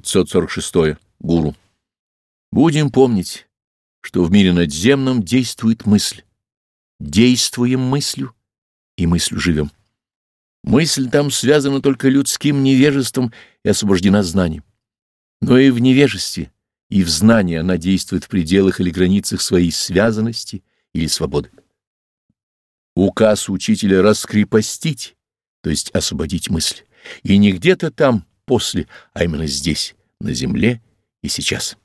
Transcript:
546. Гуру. Будем помнить, что в мире надземном действует мысль. Действуем мыслью, и мыслью живем. Мысль там связана только людским невежеством и освобождена знанием. Но и в невежестве, и в знании она действует в пределах или границах своей связанности или свободы. Указ учителя раскрепостить, то есть освободить мысль, и не где-то там после, а именно здесь, на земле и сейчас.